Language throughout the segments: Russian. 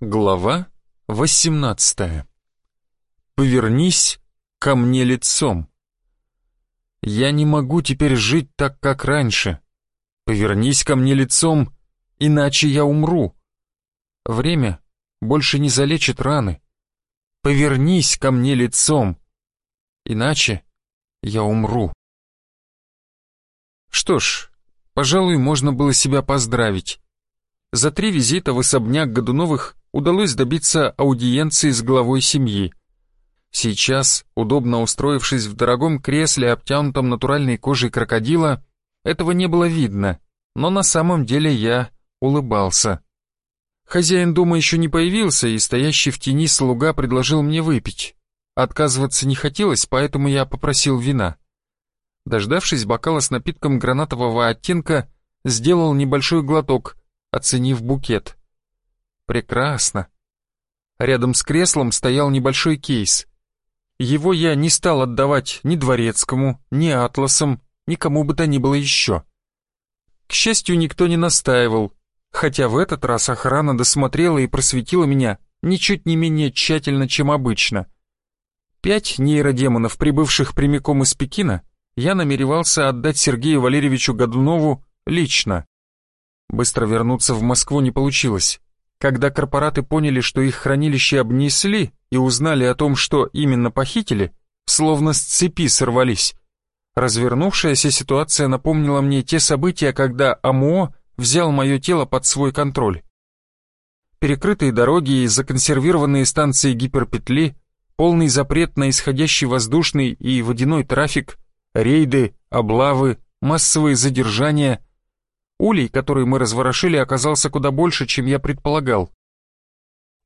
Глава 18 Повернись ко мне лицом. Я не могу теперь жить так, как раньше. Повернись ко мне лицом, иначе я умру. Время больше не залечит раны. Повернись ко мне лицом, иначе я умру. Что ж, пожалуй, можно было себя поздравить. За три визита в особняк Годуновых удалось добиться аудиенции с главой семьи. Сейчас, удобно устроившись в дорогом кресле, обтянутом натуральной кожей крокодила, этого не было видно, но на самом деле я улыбался. Хозяин дома еще не появился, и стоящий в тени слуга предложил мне выпить. Отказываться не хотелось, поэтому я попросил вина. Дождавшись бокала с напитком гранатового оттенка, сделал небольшой глоток, оценив букет. Прекрасно. Рядом с креслом стоял небольшой кейс. Его я не стал отдавать ни дворецкому, ни атласам, никому бы то ни было еще. К счастью, никто не настаивал, хотя в этот раз охрана досмотрела и просветила меня ничуть не менее тщательно, чем обычно. Пять нейродемонов, прибывших прямиком из Пекина, я намеревался отдать Сергею Валерьевичу Годунову лично. Быстро вернуться в Москву не получилось. Когда корпораты поняли, что их хранилище обнесли и узнали о том, что именно похитили, словно с цепи сорвались. Развернувшаяся ситуация напомнила мне те события, когда АМО взял мое тело под свой контроль. Перекрытые дороги и законсервированные станции гиперпетли, полный запрет на исходящий воздушный и водяной трафик, рейды, облавы, массовые задержания — Улей, который мы разворошили, оказался куда больше, чем я предполагал.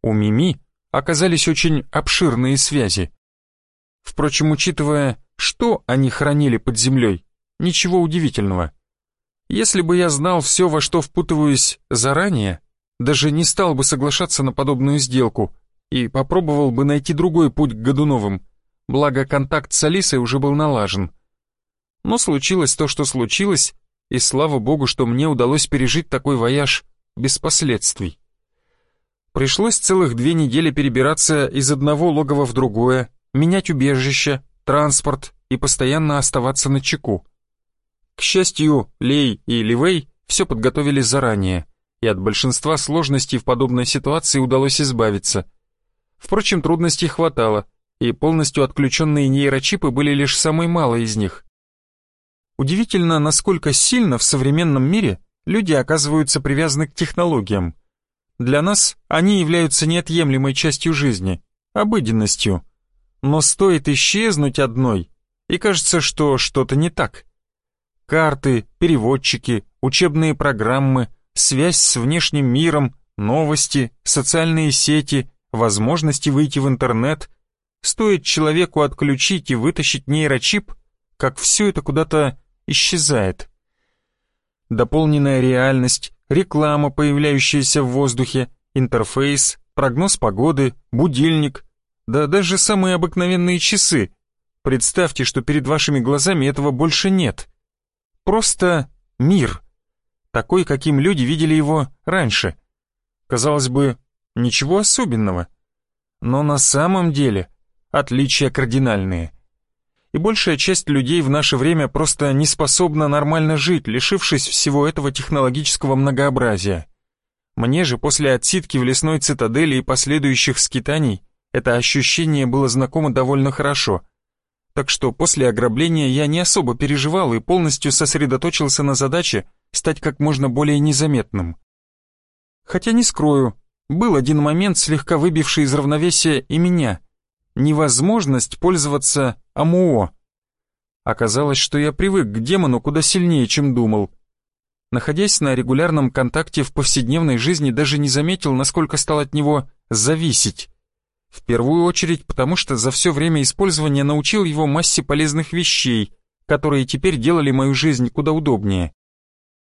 У Мими оказались очень обширные связи. Впрочем, учитывая, что они хранили под землей, ничего удивительного. Если бы я знал все, во что впутываюсь заранее, даже не стал бы соглашаться на подобную сделку и попробовал бы найти другой путь к Годуновым, благо контакт с Алисой уже был налажен. Но случилось то, что случилось, и слава богу, что мне удалось пережить такой вояж без последствий. Пришлось целых две недели перебираться из одного логова в другое, менять убежище, транспорт и постоянно оставаться на чеку. К счастью, Лей и Ливей все подготовили заранее, и от большинства сложностей в подобной ситуации удалось избавиться. Впрочем, трудностей хватало, и полностью отключенные нейрочипы были лишь самой малой из них. Удивительно, насколько сильно в современном мире люди оказываются привязаны к технологиям. Для нас они являются неотъемлемой частью жизни, обыденностью. Но стоит исчезнуть одной, и кажется, что что-то не так. Карты, переводчики, учебные программы, связь с внешним миром, новости, социальные сети, возможности выйти в интернет. Стоит человеку отключить и вытащить нейрочип, как все это куда-то исчезает. Дополненная реальность, реклама, появляющаяся в воздухе, интерфейс, прогноз погоды, будильник, да даже самые обыкновенные часы. Представьте, что перед вашими глазами этого больше нет. Просто мир. Такой, каким люди видели его раньше. Казалось бы, ничего особенного. Но на самом деле отличия кардинальные – и большая часть людей в наше время просто не способна нормально жить, лишившись всего этого технологического многообразия. Мне же после отсидки в лесной цитадели и последующих скитаний это ощущение было знакомо довольно хорошо. Так что после ограбления я не особо переживал и полностью сосредоточился на задаче стать как можно более незаметным. Хотя не скрою, был один момент, слегка выбивший из равновесия и меня — невозможность пользоваться АМО. Оказалось, что я привык к демону куда сильнее, чем думал. Находясь на регулярном контакте в повседневной жизни, даже не заметил, насколько стал от него зависеть. В первую очередь, потому что за все время использования научил его массе полезных вещей, которые теперь делали мою жизнь куда удобнее.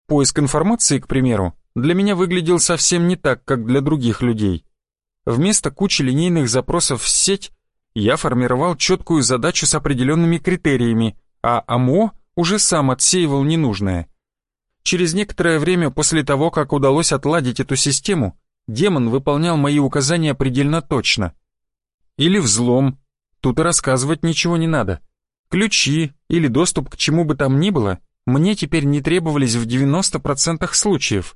Поиск информации, к примеру, для меня выглядел совсем не так, как для других людей. Вместо кучи линейных запросов в сеть я формировал четкую задачу с определенными критериями, а АМО уже сам отсеивал ненужное. Через некоторое время после того, как удалось отладить эту систему, демон выполнял мои указания предельно точно. Или взлом, тут и рассказывать ничего не надо. Ключи или доступ к чему бы там ни было мне теперь не требовались в 90% случаев.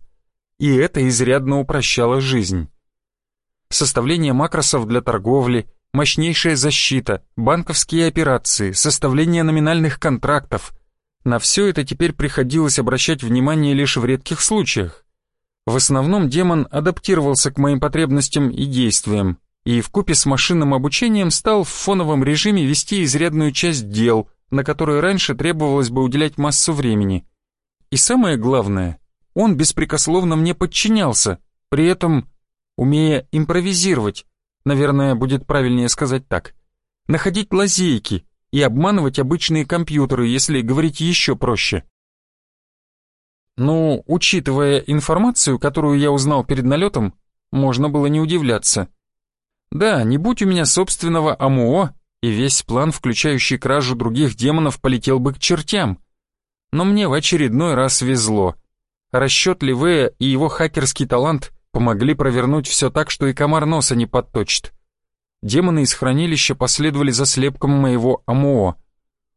И это изрядно упрощало жизнь. Составление макросов для торговли, мощнейшая защита, банковские операции, составление номинальных контрактов. На все это теперь приходилось обращать внимание лишь в редких случаях. В основном демон адаптировался к моим потребностям и действиям, и вкупе с машинным обучением стал в фоновом режиме вести изрядную часть дел, на которые раньше требовалось бы уделять массу времени. И самое главное, он беспрекословно мне подчинялся, при этом умея импровизировать, наверное, будет правильнее сказать так, находить лазейки и обманывать обычные компьютеры, если говорить еще проще. Ну, учитывая информацию, которую я узнал перед налетом, можно было не удивляться. Да, не будь у меня собственного АМО, и весь план, включающий кражу других демонов, полетел бы к чертям. Но мне в очередной раз везло. Расчет Ливея и его хакерский талант помогли провернуть все так, что и комар носа не подточит. Демоны из хранилища последовали за слепком моего АМО.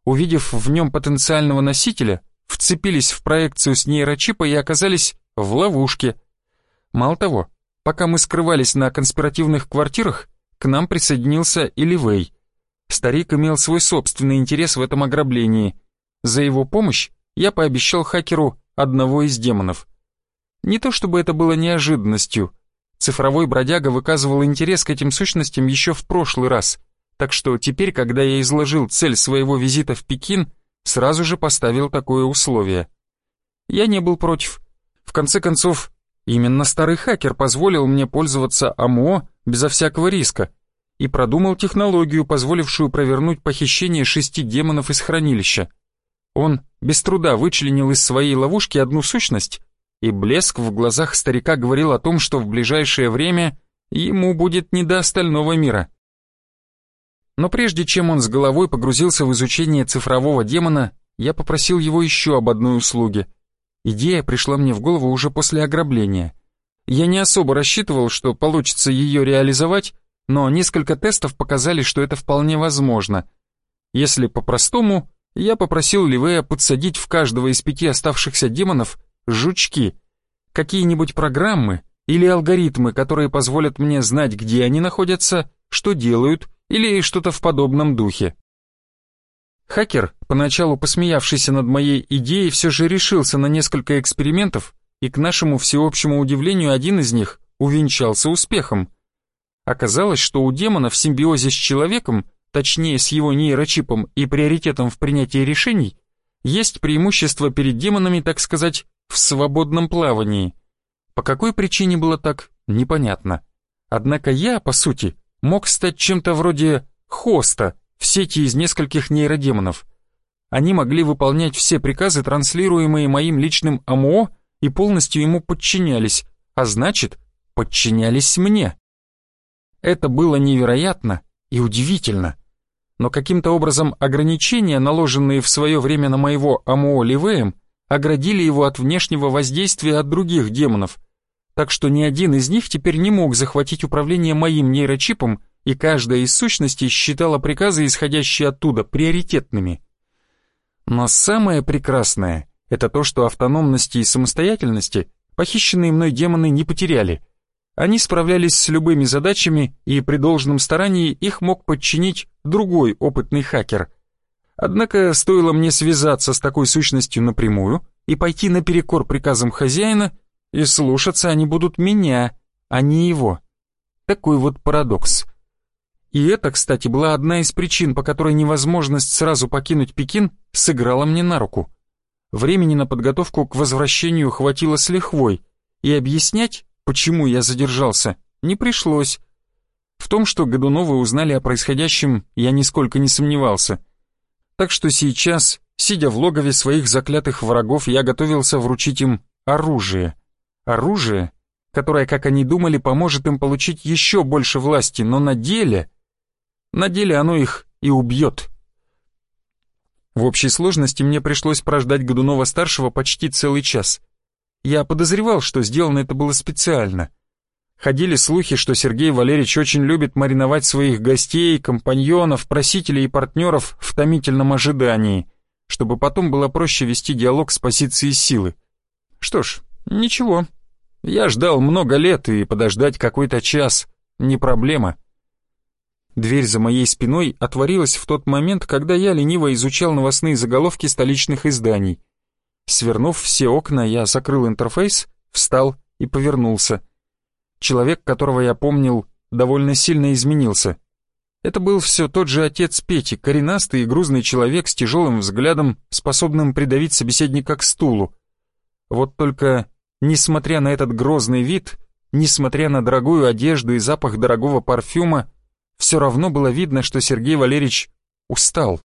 Увидев в нем потенциального носителя, вцепились в проекцию с нейрочипа и оказались в ловушке. Мало того, пока мы скрывались на конспиративных квартирах, к нам присоединился и Ливей. Старик имел свой собственный интерес в этом ограблении. За его помощь я пообещал хакеру одного из демонов. Не то чтобы это было неожиданностью. Цифровой бродяга выказывал интерес к этим сущностям еще в прошлый раз, так что теперь, когда я изложил цель своего визита в Пекин, сразу же поставил такое условие. Я не был против. В конце концов, именно старый хакер позволил мне пользоваться АМО безо всякого риска и продумал технологию, позволившую провернуть похищение шести демонов из хранилища. Он без труда вычленил из своей ловушки одну сущность, и блеск в глазах старика говорил о том, что в ближайшее время ему будет не до остального мира. Но прежде чем он с головой погрузился в изучение цифрового демона, я попросил его еще об одной услуге. Идея пришла мне в голову уже после ограбления. Я не особо рассчитывал, что получится ее реализовать, но несколько тестов показали, что это вполне возможно. Если по-простому, я попросил Ливея подсадить в каждого из пяти оставшихся демонов жучки, какие-нибудь программы или алгоритмы, которые позволят мне знать, где они находятся, что делают или что-то в подобном духе. Хакер, поначалу посмеявшийся над моей идеей, все же решился на несколько экспериментов, и к нашему всеобщему удивлению один из них увенчался успехом. Оказалось, что у демона в симбиозе с человеком, точнее с его нейрочипом и приоритетом в принятии решений, есть преимущество перед демонами, так сказать, в свободном плавании. По какой причине было так, непонятно. Однако я, по сути, мог стать чем-то вроде хоста в сети из нескольких нейродемонов. Они могли выполнять все приказы, транслируемые моим личным АМО, и полностью ему подчинялись, а значит, подчинялись мне. Это было невероятно и удивительно. Но каким-то образом ограничения, наложенные в свое время на моего АМО Ливеем, оградили его от внешнего воздействия от других демонов, так что ни один из них теперь не мог захватить управление моим нейрочипом, и каждая из сущностей считала приказы, исходящие оттуда, приоритетными. Но самое прекрасное — это то, что автономности и самостоятельности похищенные мной демоны не потеряли. Они справлялись с любыми задачами, и при должном старании их мог подчинить другой опытный хакер — Однако стоило мне связаться с такой сущностью напрямую и пойти наперекор приказам хозяина, и слушаться они будут меня, а не его. Такой вот парадокс. И это, кстати, была одна из причин, по которой невозможность сразу покинуть Пекин сыграла мне на руку. Времени на подготовку к возвращению хватило с лихвой, и объяснять, почему я задержался, не пришлось. В том, что Годуновы узнали о происходящем, я нисколько не сомневался — так что сейчас, сидя в логове своих заклятых врагов, я готовился вручить им оружие. Оружие, которое, как они думали, поможет им получить еще больше власти, но на деле... На деле оно их и убьет. В общей сложности мне пришлось прождать Годунова-старшего почти целый час. Я подозревал, что сделано это было специально. Ходили слухи, что Сергей Валерьевич очень любит мариновать своих гостей, компаньонов, просителей и партнеров в томительном ожидании, чтобы потом было проще вести диалог с позиции силы. Что ж, ничего. Я ждал много лет, и подождать какой-то час — не проблема. Дверь за моей спиной отворилась в тот момент, когда я лениво изучал новостные заголовки столичных изданий. Свернув все окна, я закрыл интерфейс, встал и повернулся. Человек, которого я помнил, довольно сильно изменился. Это был все тот же отец Пети, коренастый и грузный человек с тяжелым взглядом, способным придавить собеседника к стулу. Вот только, несмотря на этот грозный вид, несмотря на дорогую одежду и запах дорогого парфюма, все равно было видно, что Сергей Валерьевич устал.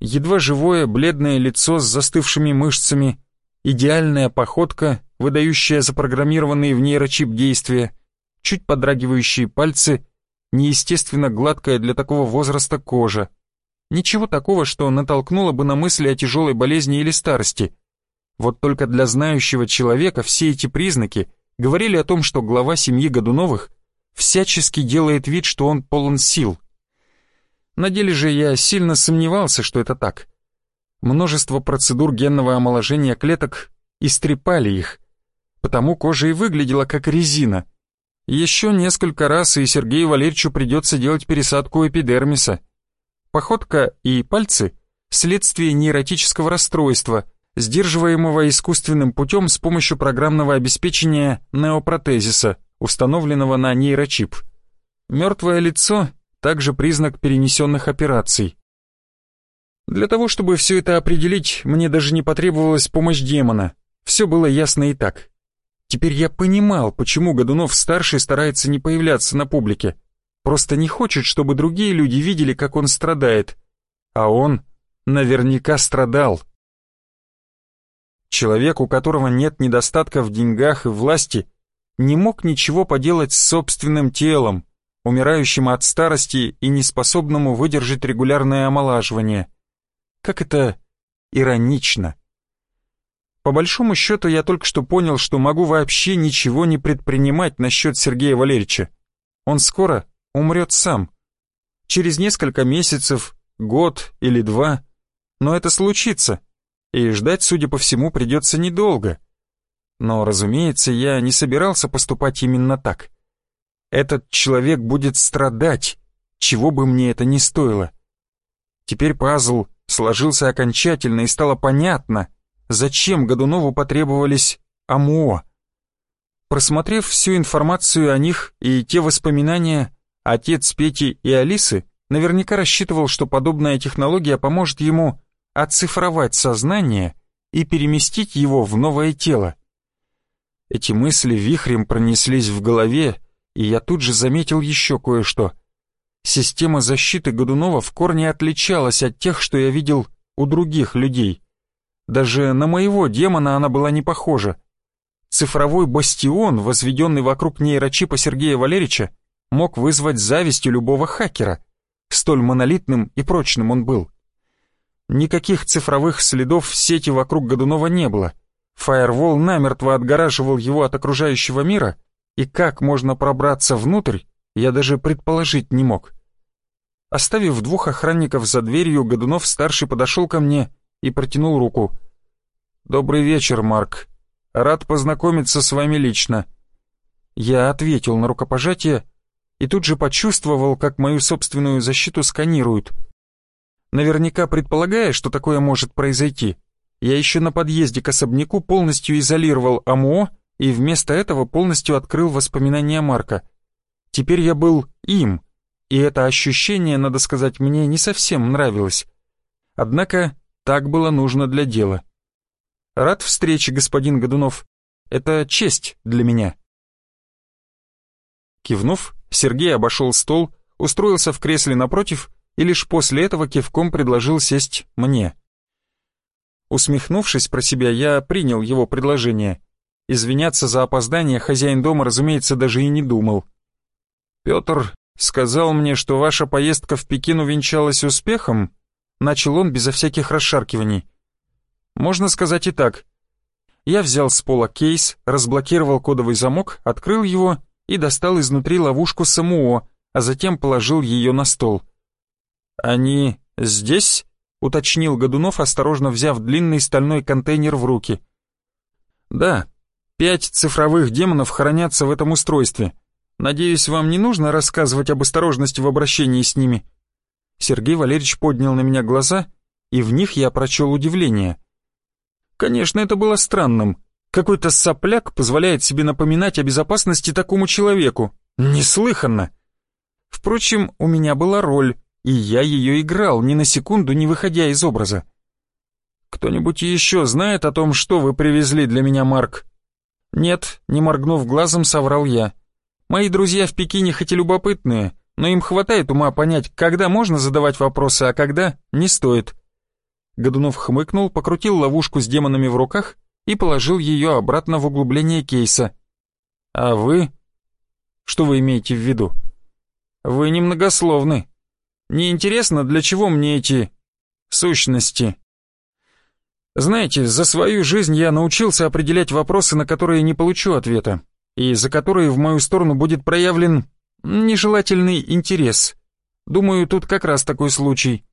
Едва живое, бледное лицо с застывшими мышцами, идеальная походка, выдающая запрограммированные в нейрочип действия, чуть подрагивающие пальцы, неестественно гладкая для такого возраста кожа. Ничего такого, что натолкнуло бы на мысли о тяжелой болезни или старости. Вот только для знающего человека все эти признаки говорили о том, что глава семьи Годуновых всячески делает вид, что он полон сил. На деле же я сильно сомневался, что это так. Множество процедур генного омоложения клеток истрепали их, потому кожа и выглядела как резина. Еще несколько раз и Сергею Валерьевичу придется делать пересадку эпидермиса. Походка и пальцы – следствие нейротического расстройства, сдерживаемого искусственным путем с помощью программного обеспечения неопротезиса, установленного на нейрочип. Мертвое лицо – также признак перенесенных операций. Для того, чтобы все это определить, мне даже не потребовалась помощь демона. Все было ясно и так. Теперь я понимал, почему Годунов-старший старается не появляться на публике. Просто не хочет, чтобы другие люди видели, как он страдает. А он наверняка страдал. Человек, у которого нет недостатка в деньгах и власти, не мог ничего поделать с собственным телом, умирающим от старости и неспособному выдержать регулярное омолаживание. Как это иронично. По большому счету, я только что понял, что могу вообще ничего не предпринимать насчет Сергея Валерьевича. Он скоро умрет сам. Через несколько месяцев, год или два. Но это случится, и ждать, судя по всему, придется недолго. Но, разумеется, я не собирался поступать именно так. Этот человек будет страдать, чего бы мне это ни стоило. Теперь пазл сложился окончательно и стало понятно, зачем Годунову потребовались АМО. Просмотрев всю информацию о них и те воспоминания, отец Пети и Алисы наверняка рассчитывал, что подобная технология поможет ему оцифровать сознание и переместить его в новое тело. Эти мысли вихрем пронеслись в голове, и я тут же заметил еще кое-что. Система защиты Годунова в корне отличалась от тех, что я видел у других людей. Даже на моего демона она была не похожа. Цифровой бастион, возведенный вокруг нейрочипа Сергея Валерьевича, мог вызвать зависть у любого хакера. Столь монолитным и прочным он был. Никаких цифровых следов в сети вокруг Годунова не было. Фаервол намертво отгораживал его от окружающего мира, и как можно пробраться внутрь, я даже предположить не мог. Оставив двух охранников за дверью, Годунов-старший подошел ко мне и протянул руку. «Добрый вечер, Марк. Рад познакомиться с вами лично». Я ответил на рукопожатие и тут же почувствовал, как мою собственную защиту сканируют. Наверняка предполагая, что такое может произойти, я еще на подъезде к особняку полностью изолировал АМО и вместо этого полностью открыл воспоминания Марка. Теперь я был им, и это ощущение, надо сказать, мне не совсем нравилось. Однако так было нужно для дела. Рад встрече, господин Годунов. Это честь для меня. Кивнув, Сергей обошел стол, устроился в кресле напротив и лишь после этого кивком предложил сесть мне. Усмехнувшись про себя, я принял его предложение. Извиняться за опоздание хозяин дома, разумеется, даже и не думал. «Петр сказал мне, что ваша поездка в Пекин увенчалась успехом?» Начал он безо всяких расшаркиваний. Можно сказать и так. я взял с пола кейс, разблокировал кодовый замок, открыл его и достал изнутри ловушку СМО, а затем положил ее на стол. «Они здесь?» — уточнил Годунов, осторожно взяв длинный стальной контейнер в руки. «Да, пять цифровых демонов хранятся в этом устройстве. Надеюсь, вам не нужно рассказывать об осторожности в обращении с ними?» Сергей Валерьевич поднял на меня глаза, и в них я прочел удивление. Конечно, это было странным. Какой-то сопляк позволяет себе напоминать о безопасности такому человеку. Неслыханно. Впрочем, у меня была роль, и я ее играл, ни на секунду не выходя из образа. «Кто-нибудь еще знает о том, что вы привезли для меня, Марк?» «Нет», — не моргнув глазом, соврал я. «Мои друзья в Пекине хоть и любопытные, но им хватает ума понять, когда можно задавать вопросы, а когда не стоит. Годунов хмыкнул, покрутил ловушку с демонами в руках и положил ее обратно в углубление кейса. «А вы?» «Что вы имеете в виду?» «Вы немногословны. Неинтересно, для чего мне эти... сущности?» «Знаете, за свою жизнь я научился определять вопросы, на которые не получу ответа, и за которые в мою сторону будет проявлен нежелательный интерес. Думаю, тут как раз такой случай».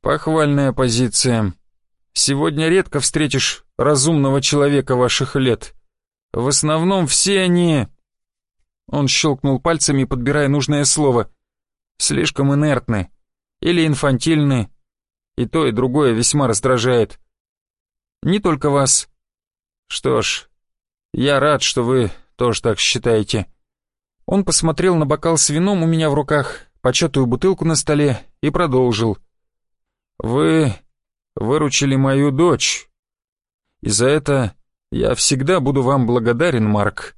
Похвальная позиция. Сегодня редко встретишь разумного человека ваших лет. В основном все они... Он щелкнул пальцами, подбирая нужное слово. Слишком инертны. Или инфантильны. И то, и другое весьма раздражает. Не только вас. Что ж, я рад, что вы тоже так считаете. Он посмотрел на бокал с вином у меня в руках, початую бутылку на столе и продолжил. — вы выручили мою дочь. И за это я всегда буду вам благодарен, Марк.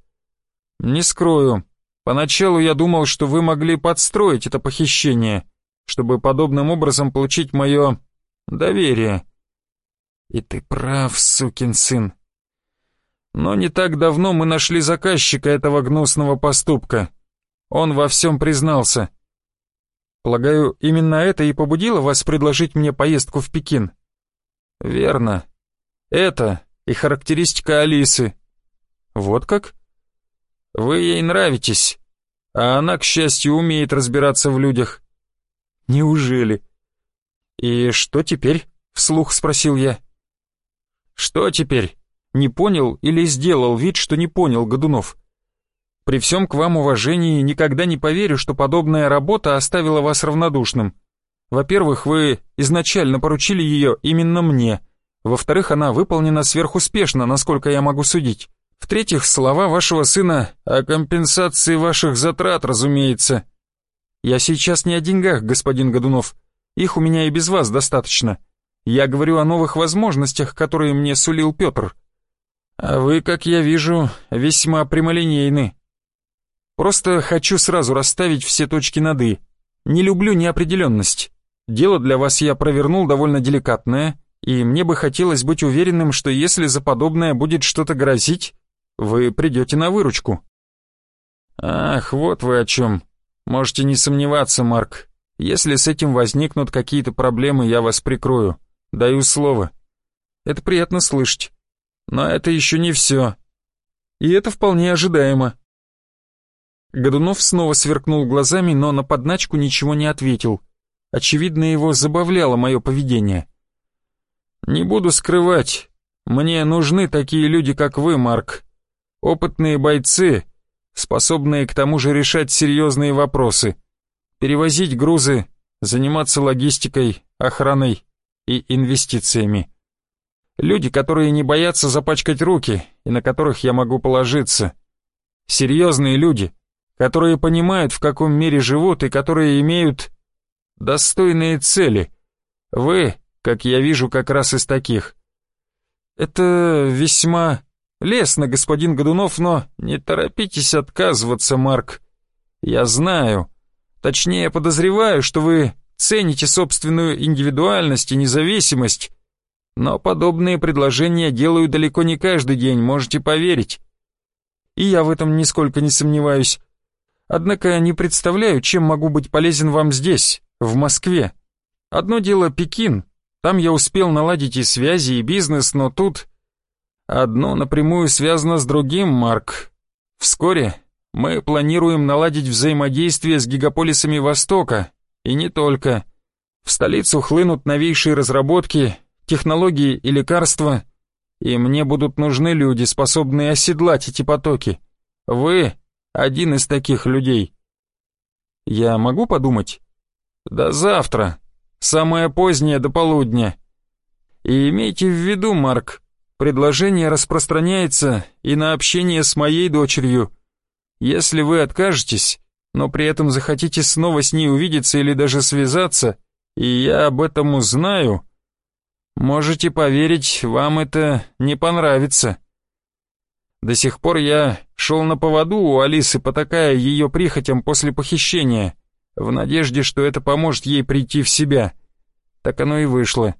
Не скрою, поначалу я думал, что вы могли подстроить это похищение, чтобы подобным образом получить мое доверие. И ты прав, сукин сын. Но не так давно мы нашли заказчика этого гнусного поступка. Он во всем признался. Полагаю, именно это и побудило вас предложить мне поездку в Пекин? Верно. Это и характеристика Алисы. Вот как? Вы ей нравитесь, а она, к счастью, умеет разбираться в людях. Неужели? И что теперь? Вслух спросил я. Что теперь? Не понял или сделал вид, что не понял Годунов? При всем к вам уважении никогда не поверю, что подобная работа оставила вас равнодушным. Во-первых, вы изначально поручили ее именно мне. Во-вторых, она выполнена сверхуспешно, насколько я могу судить. В-третьих, слова вашего сына о компенсации ваших затрат, разумеется. Я сейчас не о деньгах, господин Годунов. Их у меня и без вас достаточно. Я говорю о новых возможностях, которые мне сулил Петр. А вы, как я вижу, весьма прямолинейны. Просто хочу сразу расставить все точки над «и». Не люблю неопределенность. Дело для вас я провернул довольно деликатное, и мне бы хотелось быть уверенным, что если за подобное будет что-то грозить, вы придете на выручку. Ах, вот вы о чем. Можете не сомневаться, Марк. Если с этим возникнут какие-то проблемы, я вас прикрою. Даю слово. Это приятно слышать. Но это еще не все. И это вполне ожидаемо. Годунов снова сверкнул глазами, но на подначку ничего не ответил. Очевидно, его забавляло мое поведение. «Не буду скрывать, мне нужны такие люди, как вы, Марк. Опытные бойцы, способные к тому же решать серьезные вопросы, перевозить грузы, заниматься логистикой, охраной и инвестициями. Люди, которые не боятся запачкать руки и на которых я могу положиться. Серьезные люди» которые понимают, в каком мире живут и которые имеют достойные цели. Вы, как я вижу, как раз из таких. Это весьма лестно, господин Годунов, но не торопитесь отказываться, Марк. Я знаю, точнее подозреваю, что вы цените собственную индивидуальность и независимость, но подобные предложения делаю далеко не каждый день, можете поверить. И я в этом нисколько не сомневаюсь. Однако не представляю, чем могу быть полезен вам здесь, в Москве. Одно дело Пекин, там я успел наладить и связи, и бизнес, но тут... Одно напрямую связано с другим, Марк. Вскоре мы планируем наладить взаимодействие с гигаполисами Востока, и не только. В столицу хлынут новейшие разработки, технологии и лекарства, и мне будут нужны люди, способные оседлать эти потоки. Вы — один из таких людей. Я могу подумать? До завтра. Самое позднее до полудня. И имейте в виду, Марк, предложение распространяется и на общение с моей дочерью. Если вы откажетесь, но при этом захотите снова с ней увидеться или даже связаться, и я об этом узнаю, можете поверить, вам это не понравится. До сих пор я шел на поводу у Алисы, потакая ее прихотям после похищения, в надежде, что это поможет ей прийти в себя. Так оно и вышло.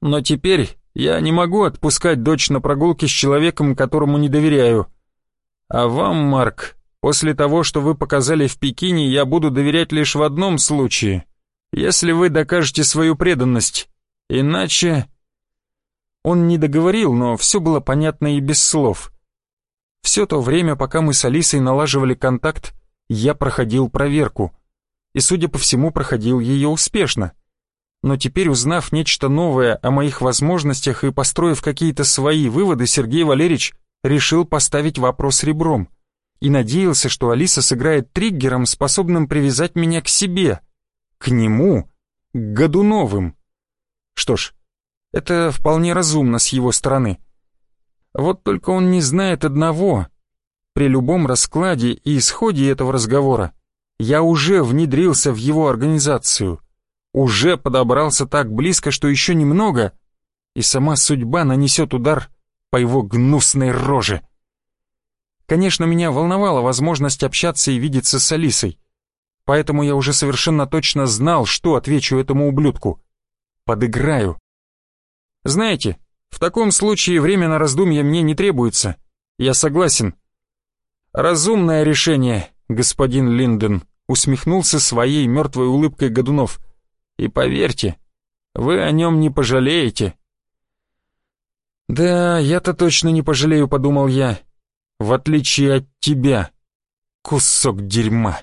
Но теперь я не могу отпускать дочь на прогулки с человеком, которому не доверяю. А вам, Марк, после того, что вы показали в Пекине, я буду доверять лишь в одном случае. Если вы докажете свою преданность. Иначе... Он не договорил, но все было понятно и без слов. Все то время, пока мы с Алисой налаживали контакт, я проходил проверку. И, судя по всему, проходил ее успешно. Но теперь, узнав нечто новое о моих возможностях и построив какие-то свои выводы, Сергей Валерьевич решил поставить вопрос ребром. И надеялся, что Алиса сыграет триггером, способным привязать меня к себе. К нему. К Годуновым. Что ж, это вполне разумно с его стороны. Вот только он не знает одного. При любом раскладе и исходе этого разговора я уже внедрился в его организацию, уже подобрался так близко, что еще немного, и сама судьба нанесет удар по его гнусной роже. Конечно, меня волновала возможность общаться и видеться с Алисой, поэтому я уже совершенно точно знал, что отвечу этому ублюдку. Подыграю. Знаете, в таком случае время на раздумье мне не требуется. Я согласен. Разумное решение, господин Линден, усмехнулся своей мертвой улыбкой Годунов. И поверьте, вы о нем не пожалеете. Да, я-то точно не пожалею, подумал я. В отличие от тебя, кусок дерьма.